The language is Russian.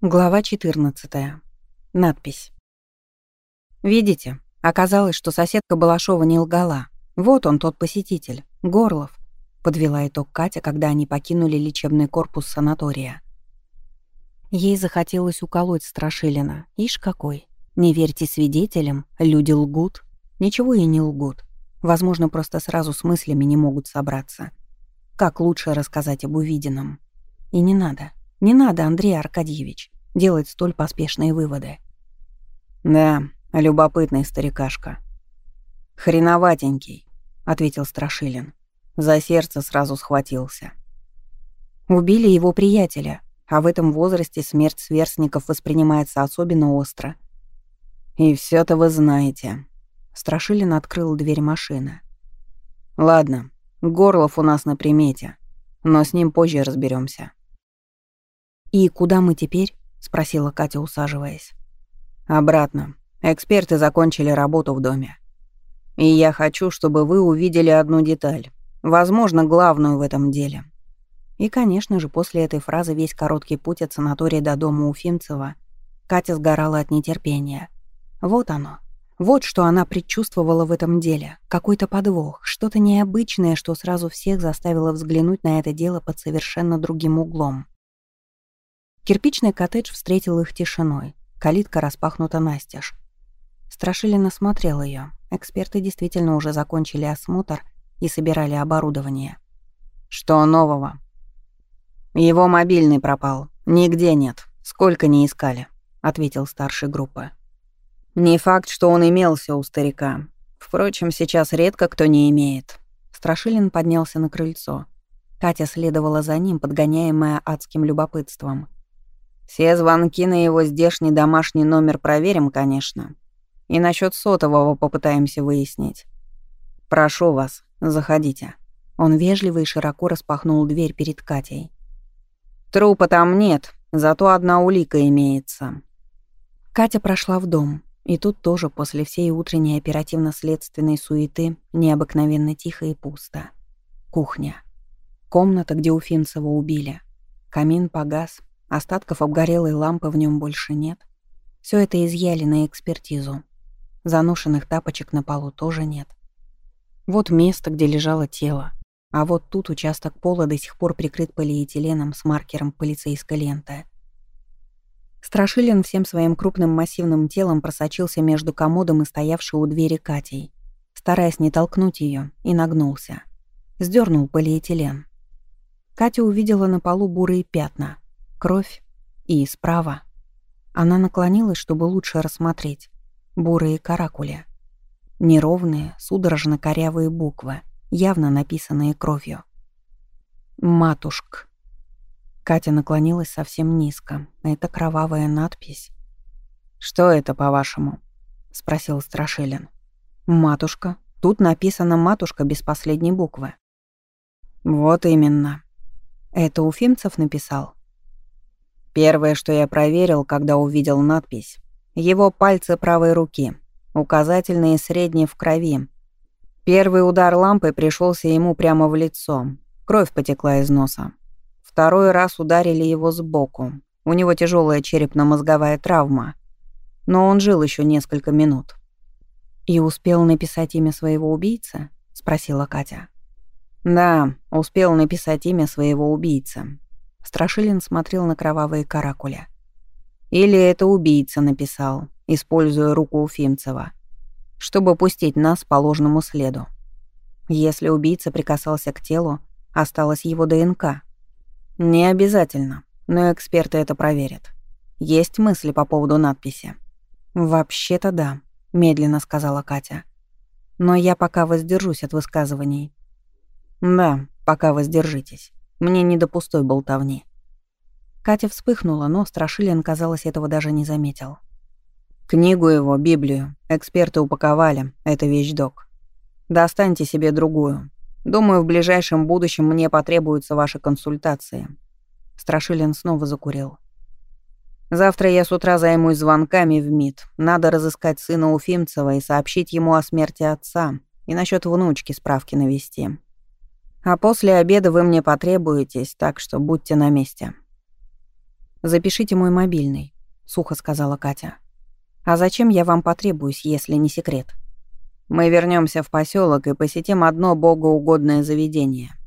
Глава 14. Надпись. «Видите, оказалось, что соседка Балашова не лгала. Вот он, тот посетитель, Горлов», — подвела итог Катя, когда они покинули лечебный корпус санатория. Ей захотелось уколоть Страшилина. Ишь какой. Не верьте свидетелям, люди лгут. Ничего и не лгут. Возможно, просто сразу с мыслями не могут собраться. Как лучше рассказать об увиденном? И не надо. Не надо, Андрей Аркадьевич, делать столь поспешные выводы. «Да, любопытный старикашка». «Хреноватенький», — ответил Страшилин. За сердце сразу схватился. Убили его приятеля, а в этом возрасте смерть сверстников воспринимается особенно остро. «И все то вы знаете». Страшилин открыл дверь машины. «Ладно, Горлов у нас на примете, но с ним позже разберемся. «И куда мы теперь?» — спросила Катя, усаживаясь. «Обратно. Эксперты закончили работу в доме. И я хочу, чтобы вы увидели одну деталь, возможно, главную в этом деле». И, конечно же, после этой фразы весь короткий путь от санатория до дома Уфимцева Катя сгорала от нетерпения. Вот оно. Вот что она предчувствовала в этом деле. Какой-то подвох, что-то необычное, что сразу всех заставило взглянуть на это дело под совершенно другим углом. Кирпичный коттедж встретил их тишиной. Калитка распахнута настежь. Страшилин смотрел ее. Эксперты действительно уже закончили осмотр и собирали оборудование. «Что нового?» «Его мобильный пропал. Нигде нет. Сколько не искали», — ответил старший группы. «Не факт, что он имелся у старика. Впрочем, сейчас редко кто не имеет». Страшилин поднялся на крыльцо. Катя следовала за ним, подгоняемая адским любопытством. Все звонки на его здешний домашний номер проверим, конечно. И насчет сотового попытаемся выяснить. Прошу вас, заходите». Он вежливо и широко распахнул дверь перед Катей. «Трупа там нет, зато одна улика имеется». Катя прошла в дом, и тут тоже после всей утренней оперативно-следственной суеты необыкновенно тихо и пусто. Кухня. Комната, где Уфимцева убили. Камин погас, Остатков обгорелой лампы в нем больше нет. Все это изъяли на экспертизу. Заношенных тапочек на полу тоже нет. Вот место, где лежало тело. А вот тут участок пола до сих пор прикрыт полиэтиленом с маркером полицейской ленты. Страшилин всем своим крупным массивным телом просочился между комодом и стоявшей у двери Катей, стараясь не толкнуть ее, и нагнулся. Сдернул полиэтилен. Катя увидела на полу бурые пятна — Кровь. И справа. Она наклонилась, чтобы лучше рассмотреть. Бурые каракули. Неровные, судорожно корявые буквы, явно написанные кровью. «Матушк». Катя наклонилась совсем низко. Это кровавая надпись. «Что это, по-вашему?» — спросил Страшилин. «Матушка. Тут написано «матушка» без последней буквы». «Вот именно». Это Уфимцев написал? Первое, что я проверил, когда увидел надпись, его пальцы правой руки, указательные и средние в крови. Первый удар лампой пришелся ему прямо в лицо. Кровь потекла из носа. Второй раз ударили его сбоку. У него тяжелая черепно-мозговая травма. Но он жил еще несколько минут. «И успел написать имя своего убийцы?» — спросила Катя. «Да, успел написать имя своего убийцы. Страшилин смотрел на кровавые каракули. Или это убийца написал, используя руку Уфимцева, чтобы пустить нас по ложному следу. Если убийца прикасался к телу, осталось его ДНК. Не обязательно, но эксперты это проверят. Есть мысли по поводу надписи? «Вообще-то да», — медленно сказала Катя. «Но я пока воздержусь от высказываний». «Да, пока воздержитесь». Мне не до пустой болтовни. Катя вспыхнула, но Страшилин, казалось, этого даже не заметил. Книгу его, Библию, эксперты упаковали, это вещдок. Достаньте себе другую. Думаю, в ближайшем будущем мне потребуются ваши консультации. Страшилин снова закурил. Завтра я с утра займусь звонками в МИД. Надо разыскать сына Уфимцева и сообщить ему о смерти отца. И насчет внучки справки навести. А после обеда вы мне потребуетесь, так что будьте на месте». Запишите мой мобильный», — сухо сказала Катя. «А зачем я вам потребуюсь, если не секрет?» «Мы вернемся в поселок и посетим одно богоугодное заведение.